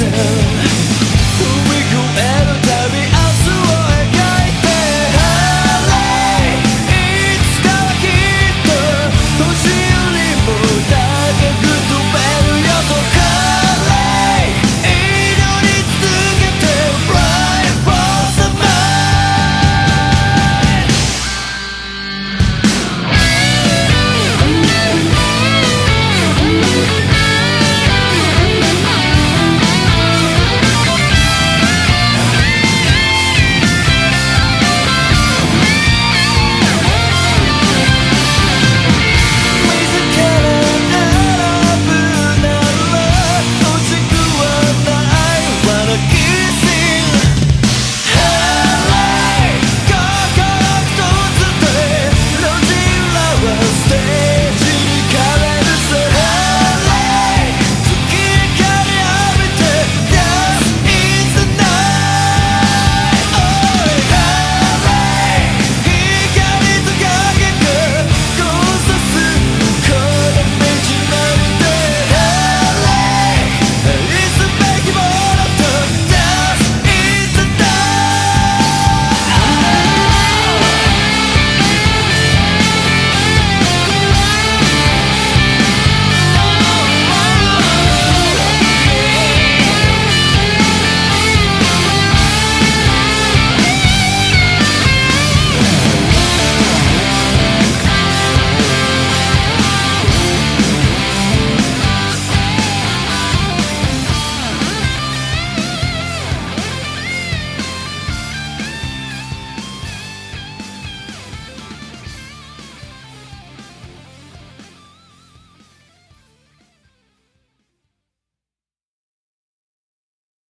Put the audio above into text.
myself.